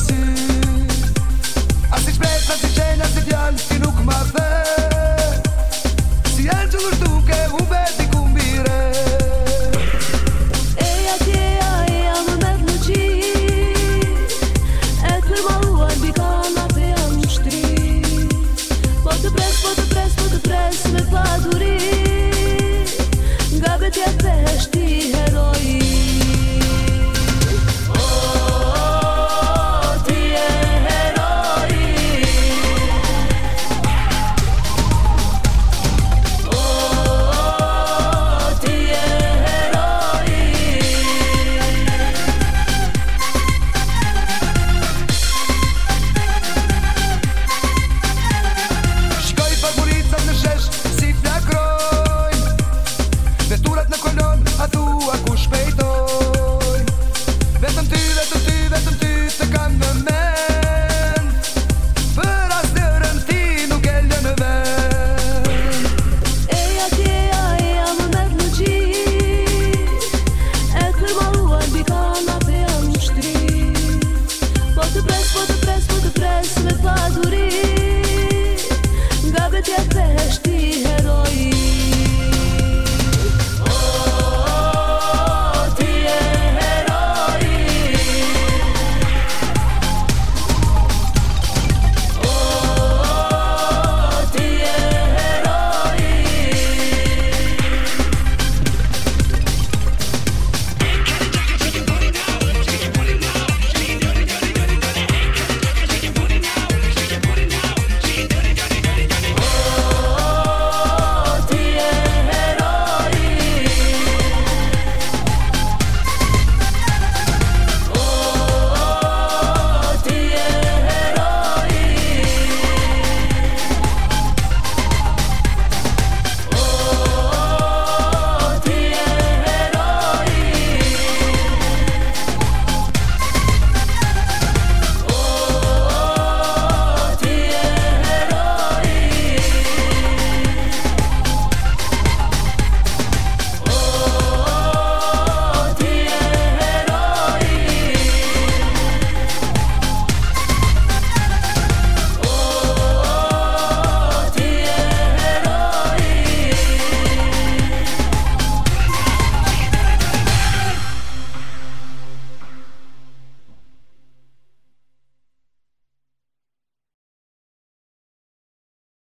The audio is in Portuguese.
Listen. depresso, vou depresso, vou depresso, me para a